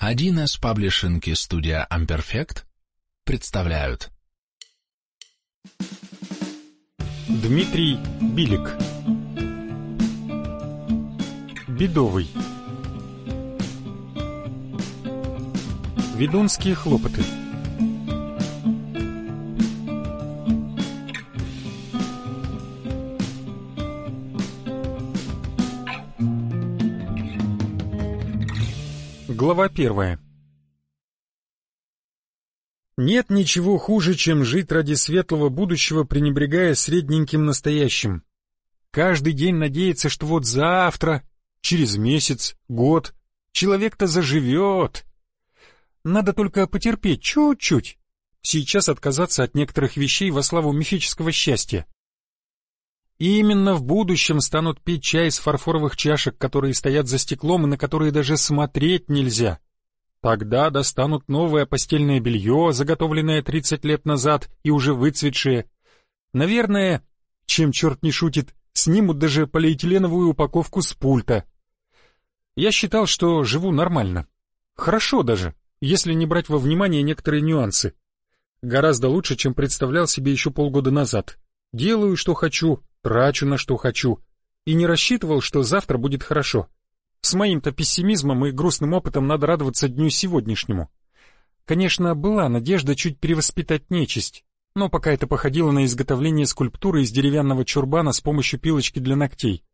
Один из паблишинки студия Amperfect представляют. Дмитрий Билик. Бедовый. Ведунские хлопоты Глава первая Нет ничего хуже, чем жить ради светлого будущего, пренебрегая средненьким настоящим. Каждый день надеяться, что вот завтра, через месяц, год, человек-то заживет. Надо только потерпеть чуть-чуть. Сейчас отказаться от некоторых вещей во славу мифического счастья. И именно в будущем станут пить чай из фарфоровых чашек, которые стоят за стеклом и на которые даже смотреть нельзя. Тогда достанут новое постельное белье, заготовленное 30 лет назад и уже выцветшее. Наверное, чем черт не шутит, снимут даже полиэтиленовую упаковку с пульта. Я считал, что живу нормально. Хорошо даже, если не брать во внимание некоторые нюансы. Гораздо лучше, чем представлял себе еще полгода назад. Делаю, что хочу, трачу на что хочу, и не рассчитывал, что завтра будет хорошо. С моим-то пессимизмом и грустным опытом надо радоваться дню сегодняшнему. Конечно, была надежда чуть перевоспитать нечисть, но пока это походило на изготовление скульптуры из деревянного чурбана с помощью пилочки для ногтей.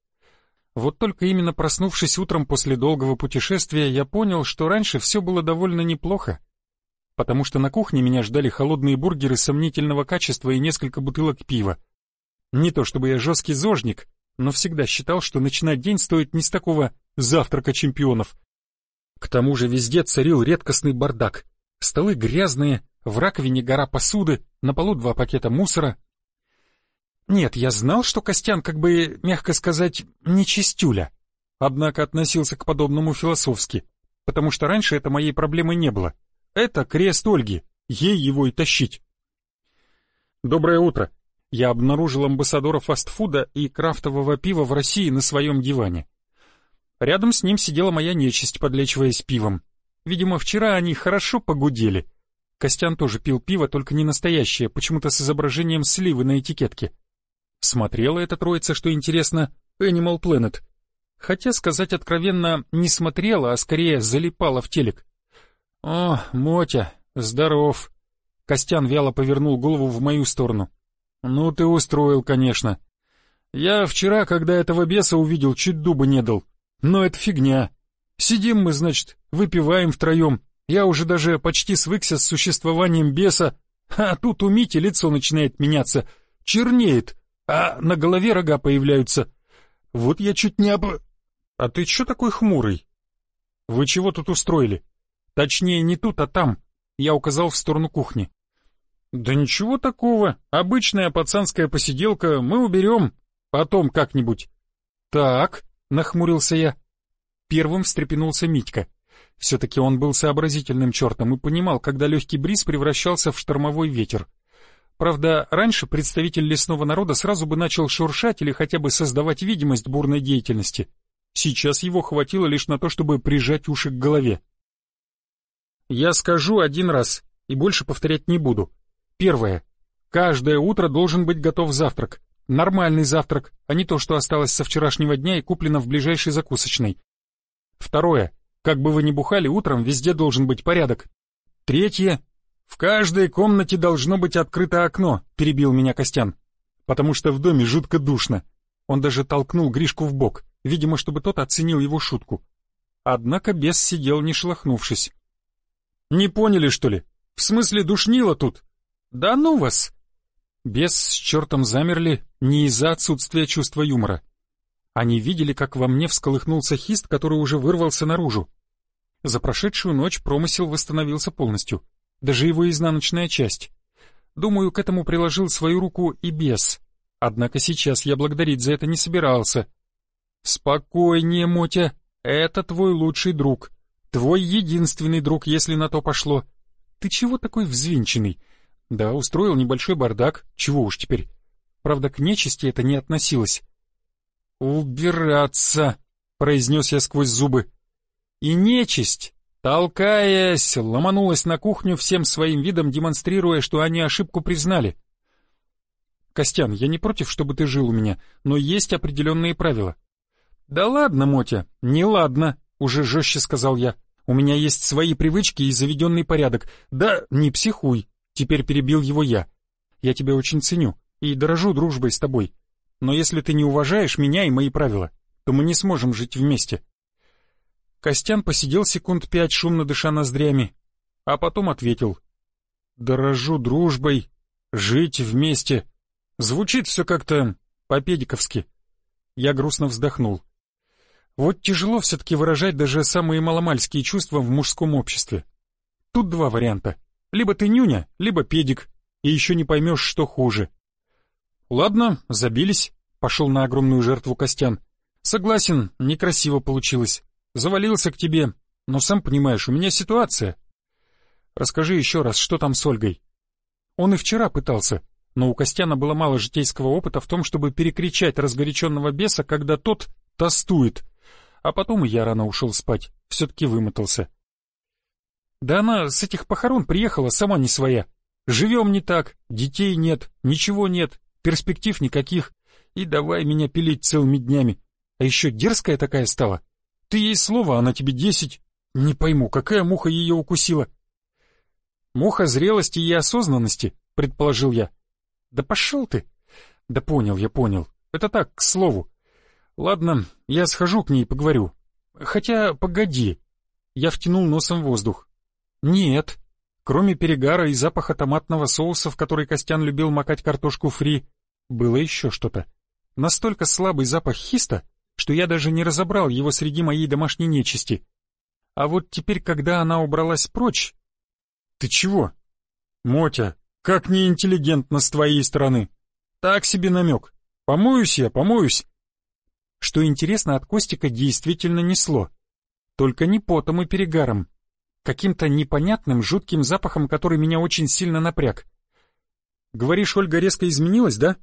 Вот только именно проснувшись утром после долгого путешествия, я понял, что раньше все было довольно неплохо. Потому что на кухне меня ждали холодные бургеры сомнительного качества и несколько бутылок пива. Не то чтобы я жесткий зожник, но всегда считал, что начинать день стоит не с такого завтрака чемпионов. К тому же везде царил редкостный бардак. Столы грязные, в раковине гора посуды, на полу два пакета мусора. Нет, я знал, что Костян, как бы, мягко сказать, не чистюля. Однако относился к подобному философски, потому что раньше это моей проблемы не было. Это крест Ольги, ей его и тащить. «Доброе утро», я обнаружил амбассадора фастфуда и крафтового пива в России на своем диване. Рядом с ним сидела моя нечисть, подлечиваясь пивом. Видимо, вчера они хорошо погудели. Костян тоже пил пиво, только не настоящее, почему-то с изображением сливы на этикетке. Смотрела эта троица, что интересно, Animal Planet. Хотя, сказать откровенно, не смотрела, а скорее залипала в телек. «О, Мотя, здоров!» Костян вяло повернул голову в мою сторону. «Ну ты устроил, конечно. Я вчера, когда этого беса увидел, чуть дуба не дал. Но это фигня. Сидим мы, значит, выпиваем втроем. Я уже даже почти свыкся с существованием беса, а тут у Мити лицо начинает меняться, чернеет, а на голове рога появляются. Вот я чуть не об... А ты чё такой хмурый? Вы чего тут устроили? Точнее, не тут, а там. Я указал в сторону кухни. «Да ничего такого. Обычная пацанская посиделка, мы уберем. Потом как-нибудь». «Так», — нахмурился я. Первым встрепенулся Митька. Все-таки он был сообразительным чертом и понимал, когда легкий бриз превращался в штормовой ветер. Правда, раньше представитель лесного народа сразу бы начал шуршать или хотя бы создавать видимость бурной деятельности. Сейчас его хватило лишь на то, чтобы прижать уши к голове. «Я скажу один раз, и больше повторять не буду. Первое. Каждое утро должен быть готов завтрак. Нормальный завтрак, а не то, что осталось со вчерашнего дня и куплено в ближайшей закусочной. Второе. Как бы вы ни бухали, утром везде должен быть порядок. Третье. В каждой комнате должно быть открыто окно, перебил меня Костян. Потому что в доме жутко душно. Он даже толкнул Гришку в бок, видимо, чтобы тот оценил его шутку. Однако бес сидел не шелохнувшись. «Не поняли, что ли? В смысле душнило тут? «Да ну вас!» Бес с чертом замерли не из-за отсутствия чувства юмора. Они видели, как во мне всколыхнулся хист, который уже вырвался наружу. За прошедшую ночь промысел восстановился полностью, даже его изнаночная часть. Думаю, к этому приложил свою руку и бес. Однако сейчас я благодарить за это не собирался. «Спокойнее, Мотя, это твой лучший друг. Твой единственный друг, если на то пошло. Ты чего такой взвинченный? Да, устроил небольшой бардак, чего уж теперь. Правда, к нечисти это не относилось. «Убираться!» — произнес я сквозь зубы. «И нечисть Толкаясь, ломанулась на кухню всем своим видом, демонстрируя, что они ошибку признали. «Костян, я не против, чтобы ты жил у меня, но есть определенные правила». «Да ладно, Мотя, не ладно», — уже жестче сказал я. «У меня есть свои привычки и заведенный порядок. Да не психуй», — теперь перебил его я. «Я тебя очень ценю и дорожу дружбой с тобой. Но если ты не уважаешь меня и мои правила, то мы не сможем жить вместе». Костян посидел секунд пять, шумно дыша ноздрями, а потом ответил. «Дорожу дружбой, жить вместе. Звучит все как-то по-педиковски». Я грустно вздохнул. Вот тяжело все-таки выражать даже самые маломальские чувства в мужском обществе. Тут два варианта. Либо ты нюня, либо педик, и еще не поймешь, что хуже. Ладно, забились, пошел на огромную жертву Костян. Согласен, некрасиво получилось. Завалился к тебе, но сам понимаешь, у меня ситуация. Расскажи еще раз, что там с Ольгой. Он и вчера пытался, но у Костяна было мало житейского опыта в том, чтобы перекричать разгоряченного беса, когда тот тостует — а потом и я рано ушел спать, все-таки вымотался. Да она с этих похорон приехала сама не своя. Живем не так, детей нет, ничего нет, перспектив никаких. И давай меня пилить целыми днями. А еще дерзкая такая стала. Ты ей слово, она тебе десять. Не пойму, какая муха ее укусила. Муха зрелости и осознанности, предположил я. Да пошел ты. Да понял, я понял. Это так, к слову. Ладно, я схожу к ней и поговорю. Хотя, погоди. Я втянул носом воздух. Нет. Кроме перегара и запаха томатного соуса, в который Костян любил макать картошку фри, было еще что-то. Настолько слабый запах хиста, что я даже не разобрал его среди моей домашней нечисти. А вот теперь, когда она убралась прочь... Ты чего? Мотя, как неинтеллигентно с твоей стороны. Так себе намек. Помоюсь я, помоюсь. Что интересно, от Костика действительно несло. Только не потом и перегаром. Каким-то непонятным, жутким запахом, который меня очень сильно напряг. Говоришь, Ольга резко изменилась, да?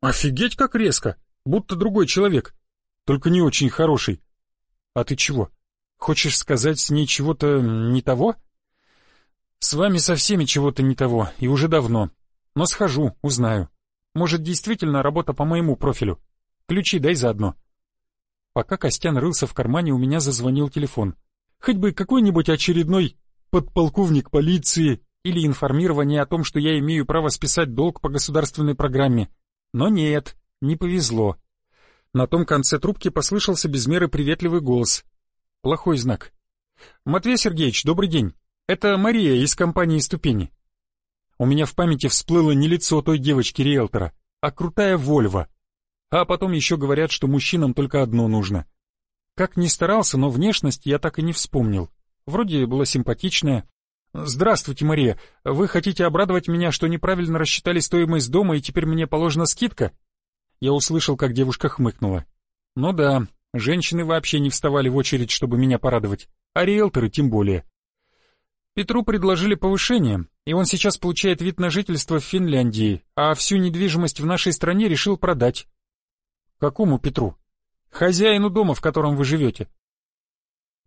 Офигеть, как резко! Будто другой человек. Только не очень хороший. А ты чего? Хочешь сказать с ней чего-то не того? С вами со всеми чего-то не того, и уже давно. Но схожу, узнаю. Может, действительно работа по моему профилю. Ключи дай заодно. Пока Костян рылся в кармане, у меня зазвонил телефон. Хоть бы какой-нибудь очередной подполковник полиции или информирование о том, что я имею право списать долг по государственной программе. Но нет, не повезло. На том конце трубки послышался без меры приветливый голос. Плохой знак. «Матвей Сергеевич, добрый день. Это Мария из компании «Ступени». У меня в памяти всплыло не лицо той девочки-риэлтора, а крутая Вольва, а потом еще говорят, что мужчинам только одно нужно. Как ни старался, но внешность я так и не вспомнил. Вроде была симпатичная. «Здравствуйте, Мария. Вы хотите обрадовать меня, что неправильно рассчитали стоимость дома и теперь мне положена скидка?» Я услышал, как девушка хмыкнула. «Ну да, женщины вообще не вставали в очередь, чтобы меня порадовать, а риэлторы тем более». Петру предложили повышение, и он сейчас получает вид на жительство в Финляндии, а всю недвижимость в нашей стране решил продать. Какому Петру? Хозяину дома, в котором вы живете.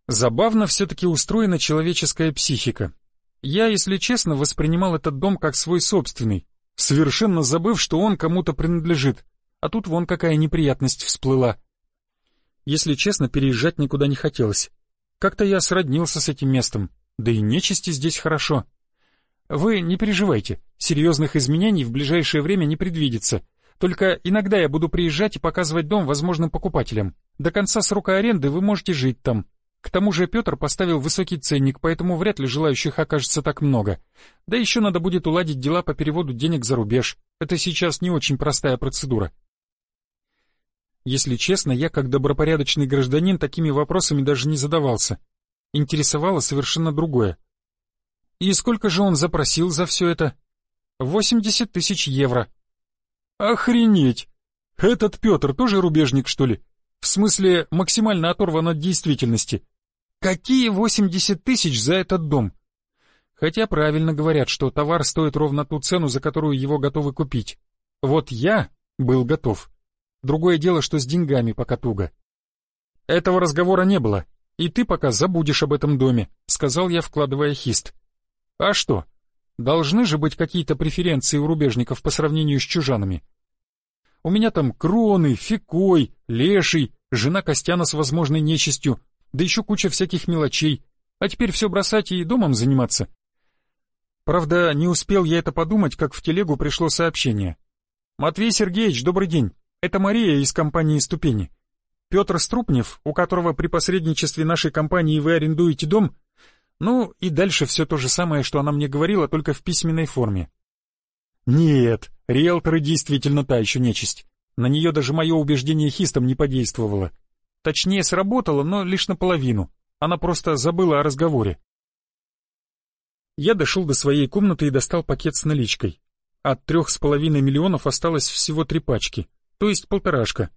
Забавно все-таки устроена человеческая психика. Я, если честно, воспринимал этот дом как свой собственный, совершенно забыв, что он кому-то принадлежит, а тут вон какая неприятность всплыла. Если честно, переезжать никуда не хотелось. Как-то я сроднился с этим местом, да и нечисти здесь хорошо. Вы не переживайте, серьезных изменений в ближайшее время не предвидится, только иногда я буду приезжать и показывать дом возможным покупателям. До конца срока аренды вы можете жить там. К тому же Петр поставил высокий ценник, поэтому вряд ли желающих окажется так много. Да еще надо будет уладить дела по переводу денег за рубеж. Это сейчас не очень простая процедура. Если честно, я как добропорядочный гражданин такими вопросами даже не задавался. Интересовало совершенно другое. И сколько же он запросил за все это? 80 тысяч евро. Охренеть! Этот Петр тоже рубежник, что ли? В смысле, максимально оторван от действительности. Какие 80 тысяч за этот дом? Хотя правильно говорят, что товар стоит ровно ту цену, за которую его готовы купить. Вот я был готов. Другое дело, что с деньгами пока туго. Этого разговора не было. и ты пока забудешь об этом доме», — сказал я, вкладывая хист. «А что? Должны же быть какие-то преференции у рубежников по сравнению с чужанами. У меня там кроны, фикой, леший, жена Костяна с возможной нечистью, да еще куча всяких мелочей. А теперь все бросать и домом заниматься. Правда, не успел я это подумать, как в телегу пришло сообщение. «Матвей Сергеевич, добрый день. Это Мария из компании «Ступени». Петр Струпнев, у которого при посредничестве нашей компании вы арендуете дом, ну и дальше все то же самое, что она мне говорила, только в письменной форме. Нет, риэлторы действительно та еще нечисть. На нее даже мое убеждение хистом не подействовало. Точнее, сработало, но лишь наполовину. Она просто забыла о разговоре. Я дошел до своей комнаты и достал пакет с наличкой. От трех с половиной миллионов осталось всего три пачки, то есть полторашка.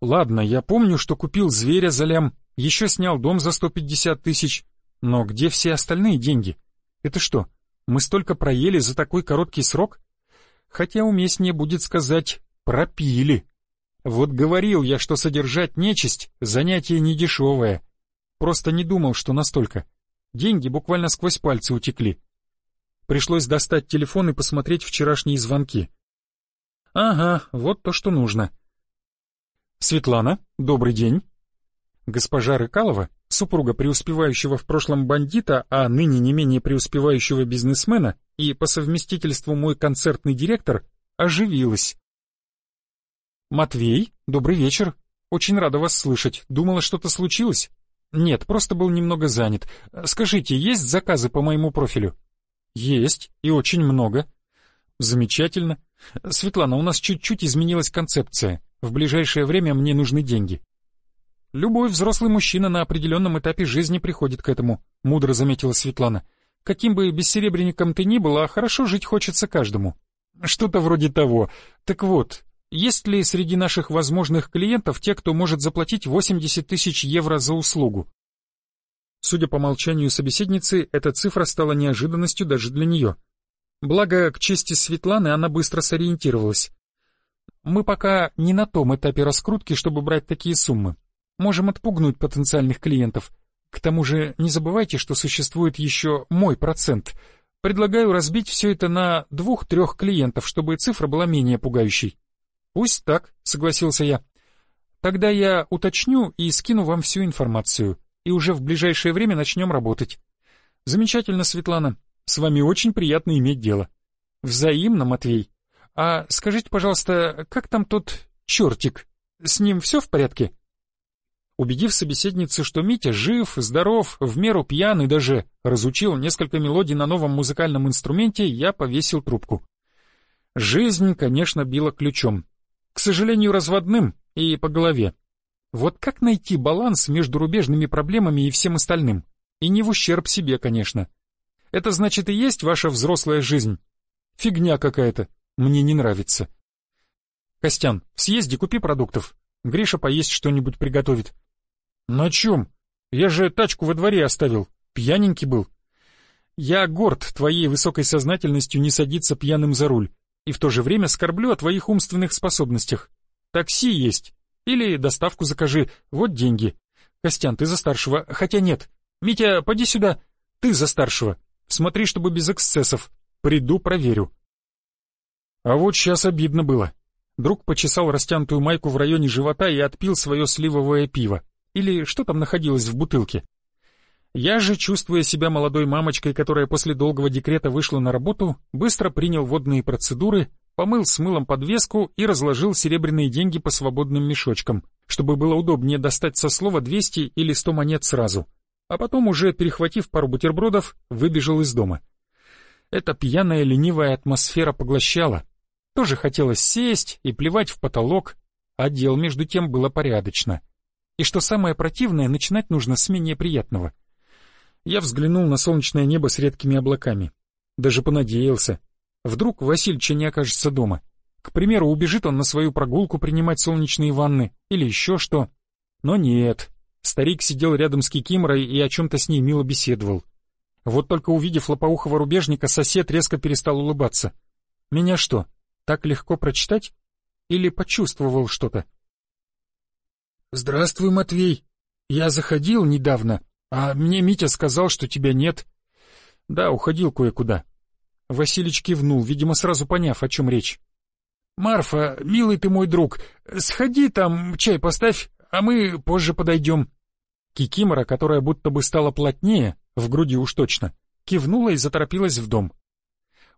Ладно, я помню, что купил зверя за лям, еще снял дом за сто пятьдесят тысяч, но где все остальные деньги? Это что, мы столько проели за такой короткий срок? Хотя уместнее будет сказать «пропили». Вот говорил я, что содержать нечисть — занятие недешевое. Просто не думал, что настолько. Деньги буквально сквозь пальцы утекли. Пришлось достать телефон и посмотреть вчерашние звонки. Ага, вот то, что нужно. Светлана, добрый день. Госпожа Рыкалова, супруга преуспевающего в прошлом бандита, а ныне не менее преуспевающего бизнесмена и по совместительству мой концертный директор, оживилась. «Матвей, добрый вечер. Очень рада вас слышать. Думала, что-то случилось?» «Нет, просто был немного занят. Скажите, есть заказы по моему профилю?» «Есть, и очень много». «Замечательно. Светлана, у нас чуть-чуть изменилась концепция. В ближайшее время мне нужны деньги». «Любой взрослый мужчина на определенном этапе жизни приходит к этому», — мудро заметила Светлана. «Каким бы бессеребренником ты ни был, а хорошо жить хочется каждому». «Что-то вроде того. Так вот, есть ли среди наших возможных клиентов те, кто может заплатить 80 тысяч евро за услугу? Судя по молчанию собеседницы, эта цифра стала неожиданностью даже для нее. Благо, к чести Светланы, она быстро сориентировалась. Мы пока не на том этапе раскрутки, чтобы брать такие суммы. Можем отпугнуть потенциальных клиентов. К тому же не забывайте, что существует еще мой процент. Предлагаю разбить все это на двух-трех клиентов, чтобы цифра была менее пугающей. «Пусть так», — согласился я. «Тогда я уточню и скину вам всю информацию, и уже в ближайшее время начнем работать». «Замечательно, Светлана. С вами очень приятно иметь дело». «Взаимно, Матвей. А скажите, пожалуйста, как там тот чертик? С ним все в порядке?» Убедив собеседницу, что Митя жив, здоров, в меру пьян и даже разучил несколько мелодий на новом музыкальном инструменте, я повесил трубку. Жизнь, конечно, била ключом. К сожалению, разводным и по голове. Вот как найти баланс между рубежными проблемами и всем остальным? И не в ущерб себе, конечно. Это значит и есть ваша взрослая жизнь? Фигня какая-то. Мне не нравится. Костян, съезди, купи продуктов. Гриша поесть что-нибудь приготовит. На чем? Я же тачку во дворе оставил. Пьяненький был. Я горд твоей высокой сознательностью не садиться пьяным за руль и в то же время скорблю о твоих умственных способностях. Такси есть. Или доставку закажи, вот деньги. Костян, ты за старшего, хотя нет. Митя, поди сюда, ты за старшего. Смотри, чтобы без эксцессов. Приду, проверю. А вот сейчас обидно было. Друг почесал растянутую майку в районе живота и отпил свое сливовое пиво. Или что там находилось в бутылке. Я же, чувствуя себя молодой мамочкой, которая после долгого декрета вышла на работу, быстро принял водные процедуры, помыл с мылом подвеску и разложил серебряные деньги по свободным мешочкам, чтобы было удобнее достать со слова 200 или 100 монет сразу. А потом, уже перехватив пару бутербродов, выбежал из дома. Эта пьяная ленивая атмосфера поглощала. Тоже хотелось сесть и плевать в потолок, а дел между тем было порядочно. И что самое противное, начинать нужно с менее приятного — я взглянул на солнечное небо с редкими облаками. Даже понадеялся. Вдруг Васильча не окажется дома. К примеру, убежит он на свою прогулку принимать солнечные ванны или еще что. Но нет. Старик сидел рядом с Кикиморой и о чем-то с ней мило беседовал. Вот только увидев лопоухого рубежника, сосед резко перестал улыбаться. Меня что, так легко прочитать? Или почувствовал что-то? «Здравствуй, Матвей!» я заходил недавно, а мне Митя сказал, что тебя нет. Да, уходил кое-куда. Василич кивнул, видимо, сразу поняв, о чем речь. «Марфа, милый ты мой друг, сходи там, чай поставь, а мы позже подойдем». Кикимора, которая будто бы стала плотнее, в груди уж точно, кивнула и заторопилась в дом.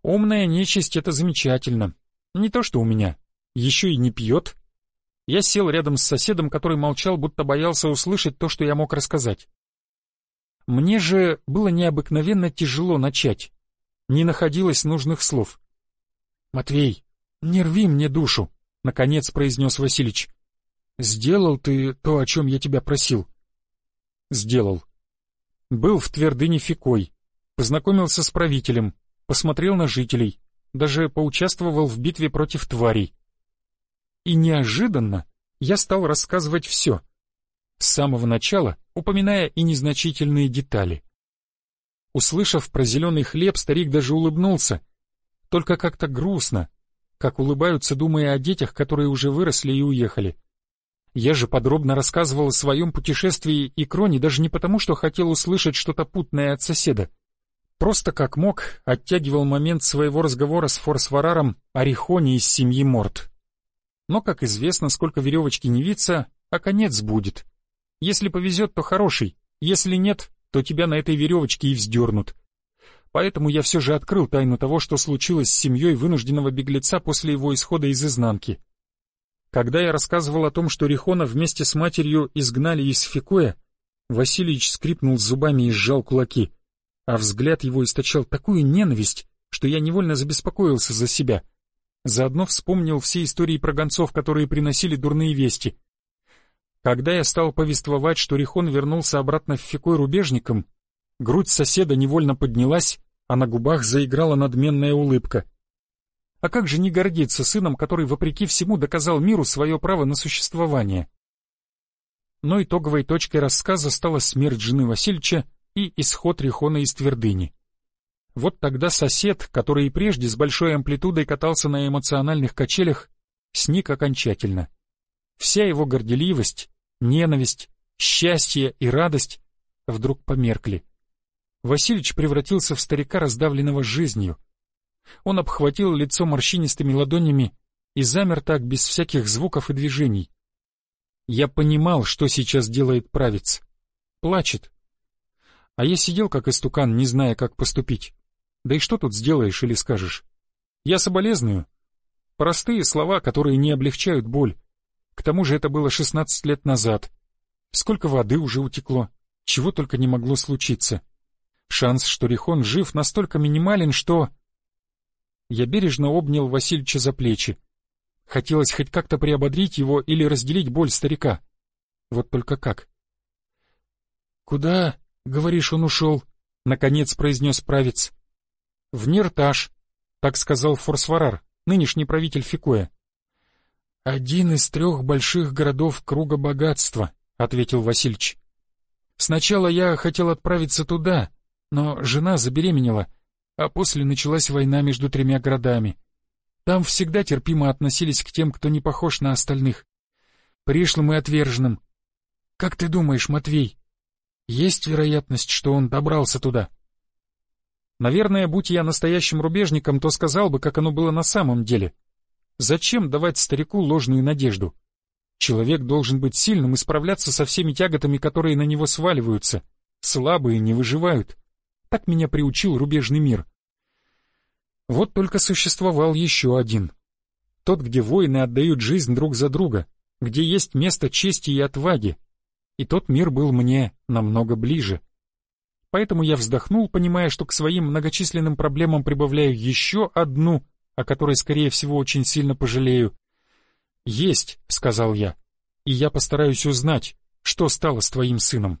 Умная нечисть — это замечательно. Не то что у меня. Еще и не пьет. Я сел рядом с соседом, который молчал, будто боялся услышать то, что я мог рассказать. Мне же было необыкновенно тяжело начать. Не находилось нужных слов. «Матвей, не рви мне душу», — наконец произнес Василич. «Сделал ты то, о чем я тебя просил?» «Сделал. Был в твердыне Фикой, познакомился с правителем, посмотрел на жителей, даже поучаствовал в битве против тварей. И неожиданно я стал рассказывать все. С самого начала, упоминая и незначительные детали. Услышав про зеленый хлеб, старик даже улыбнулся. Только как-то грустно, как улыбаются, думая о детях, которые уже выросли и уехали. Я же подробно рассказывал о своем путешествии и кроне даже не потому, что хотел услышать что-то путное от соседа. Просто как мог, оттягивал момент своего разговора с Форсвараром о Рихоне из семьи Морт. Но, как известно, сколько веревочки не виться, а конец будет. Если повезет, то хороший, если нет, то тебя на этой веревочке и вздернут. Поэтому я все же открыл тайну того, что случилось с семьей вынужденного беглеца после его исхода из изнанки. Когда я рассказывал о том, что Рихона вместе с матерью изгнали из Фикоя, Васильевич скрипнул зубами и сжал кулаки — а взгляд его источал такую ненависть, что я невольно забеспокоился за себя. Заодно вспомнил все истории про гонцов, которые приносили дурные вести. Когда я стал повествовать, что Рихон вернулся обратно в Фикой рубежником, грудь соседа невольно поднялась, а на губах заиграла надменная улыбка. А как же не гордиться сыном, который, вопреки всему, доказал миру свое право на существование? Но итоговой точкой рассказа стала смерть жены Васильевича и исход Рихона из твердыни. Вот тогда сосед, который и прежде с большой амплитудой катался на эмоциональных качелях, сник окончательно. Вся его горделивость, ненависть, счастье и радость вдруг померкли. Василич превратился в старика, раздавленного жизнью. Он обхватил лицо морщинистыми ладонями и замер так, без всяких звуков и движений. Я понимал, что сейчас делает правец. Плачет, а я сидел как истукан, не зная, как поступить. Да и что тут сделаешь или скажешь? Я соболезную. Простые слова, которые не облегчают боль. К тому же это было шестнадцать лет назад. Сколько воды уже утекло, чего только не могло случиться. Шанс, что Рихон жив, настолько минимален, что... Я бережно обнял Васильича за плечи. Хотелось хоть как-то приободрить его или разделить боль старика. Вот только как? «Куда?» Говоришь, он ушел, — наконец произнес правец. В Ниртаж, так сказал Форсварар, нынешний правитель Фикоя. Один из трех больших городов круга богатства, — ответил Васильич. Сначала я хотел отправиться туда, но жена забеременела, а после началась война между тремя городами. Там всегда терпимо относились к тем, кто не похож на остальных. Пришлым и отверженным. Как ты думаешь, Матвей, есть вероятность, что он добрался туда. Наверное, будь я настоящим рубежником, то сказал бы, как оно было на самом деле. Зачем давать старику ложную надежду? Человек должен быть сильным и справляться со всеми тяготами, которые на него сваливаются. Слабые не выживают. Так меня приучил рубежный мир. Вот только существовал еще один. Тот, где воины отдают жизнь друг за друга, где есть место чести и отваги, и тот мир был мне намного ближе. Поэтому я вздохнул, понимая, что к своим многочисленным проблемам прибавляю еще одну, о которой, скорее всего, очень сильно пожалею. «Есть», — сказал я, — «и я постараюсь узнать, что стало с твоим сыном».